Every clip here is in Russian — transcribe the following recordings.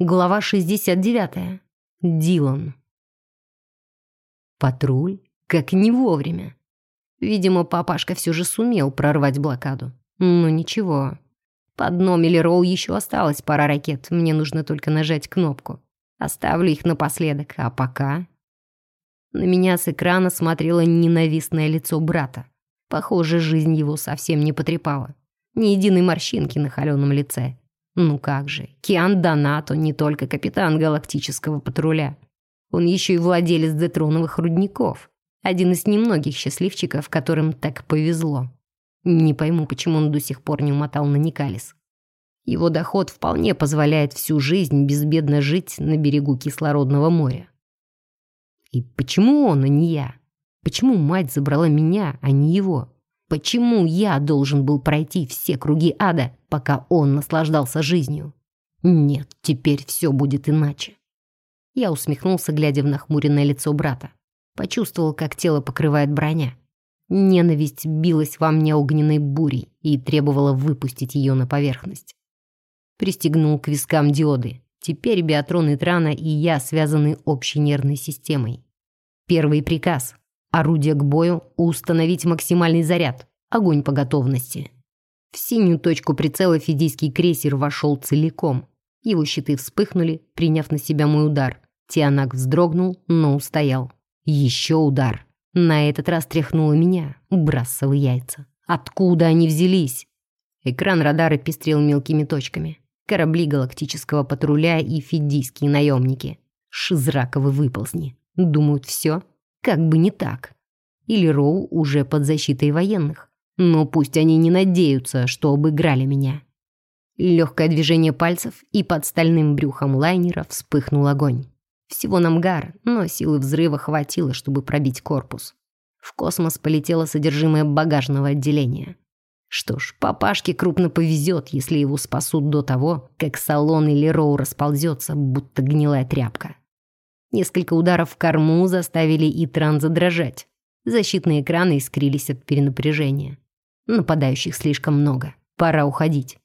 Глава 69. Дилан. Патруль? Как не вовремя. Видимо, папашка все же сумел прорвать блокаду. Но ничего. Под дном или Роу еще осталась пара ракет. Мне нужно только нажать кнопку. Оставлю их напоследок. А пока... На меня с экрана смотрело ненавистное лицо брата. Похоже, жизнь его совсем не потрепала. Ни единой морщинки на холеном лице. Ну как же, Киан Донато не только капитан галактического патруля. Он еще и владелец детроновых рудников. Один из немногих счастливчиков, которым так повезло. Не пойму, почему он до сих пор не умотал на Никалис. Его доход вполне позволяет всю жизнь безбедно жить на берегу кислородного моря. И почему он, а не я? Почему мать забрала меня, а не его? Почему я должен был пройти все круги ада, пока он наслаждался жизнью? Нет, теперь все будет иначе. Я усмехнулся, глядя в нахмуренное лицо брата. Почувствовал, как тело покрывает броня. Ненависть билась во мне огненной бурей и требовала выпустить ее на поверхность. Пристегнул к вискам диоды. Теперь Биатрон и Трана и я связаны общей нервной системой. Первый приказ Орудие к бою, установить максимальный заряд. Огонь по готовности. В синюю точку прицела фидийский крейсер вошел целиком. Его щиты вспыхнули, приняв на себя мой удар. Тианак вздрогнул, но устоял. Еще удар. На этот раз тряхнуло меня, брасовы яйца. Откуда они взялись? Экран радара пестрел мелкими точками. Корабли галактического патруля и фидийские наемники. Шизраковы выползни. Думают, все? Как бы не так. Или Роу уже под защитой военных. Но пусть они не надеются, что обыграли меня. Легкое движение пальцев, и под стальным брюхом лайнера вспыхнул огонь. Всего на мгар, но силы взрыва хватило, чтобы пробить корпус. В космос полетело содержимое багажного отделения. Что ж, папашке крупно повезет, если его спасут до того, как салон или роу расползется, будто гнилая тряпка. Несколько ударов в корму заставили Итран задрожать. Защитные экраны искрились от перенапряжения. Нападающих слишком много. Пора уходить.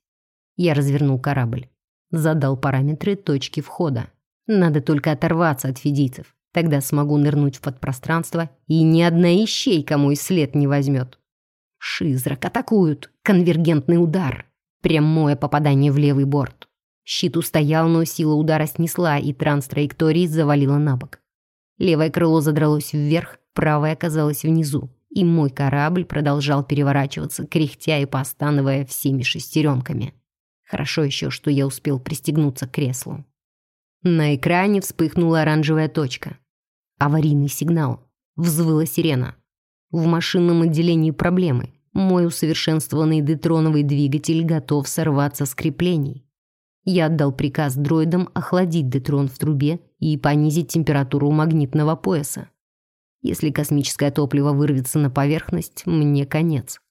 Я развернул корабль. Задал параметры точки входа. Надо только оторваться от фидийцев. Тогда смогу нырнуть в подпространство, и ни одна ищейка мой след не возьмет. Шизрак атакуют. Конвергентный удар. Прямое попадание в левый борт. Щит устоял, но сила удара снесла, и транс-траектории завалила на бок. Левое крыло задралось вверх, правое оказалось внизу, и мой корабль продолжал переворачиваться, кряхтя и постановая всеми шестеренками. Хорошо еще, что я успел пристегнуться к креслу. На экране вспыхнула оранжевая точка. Аварийный сигнал. Взвыла сирена. В машинном отделении проблемы. Мой усовершенствованный детроновый двигатель готов сорваться с креплений. Я отдал приказ дроидам охладить детрон в трубе и понизить температуру магнитного пояса. Если космическое топливо вырвется на поверхность, мне конец.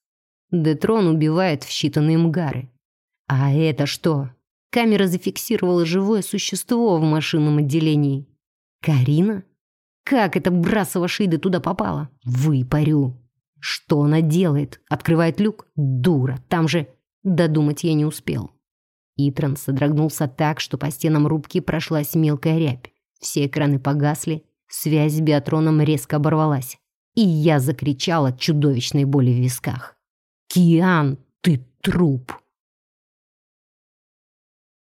Детрон убивает в считанные мгары. А это что? Камера зафиксировала живое существо в машинном отделении. Карина? Как эта брасова Шида туда попала? Выпарю. Что она делает? Открывает люк? Дура, там же... Додумать я не успел. Итран содрогнулся так, что по стенам рубки прошлась мелкая рябь. Все экраны погасли, связь с биатроном резко оборвалась. И я закричал от чудовищной боли в висках. «Киан, ты труп!»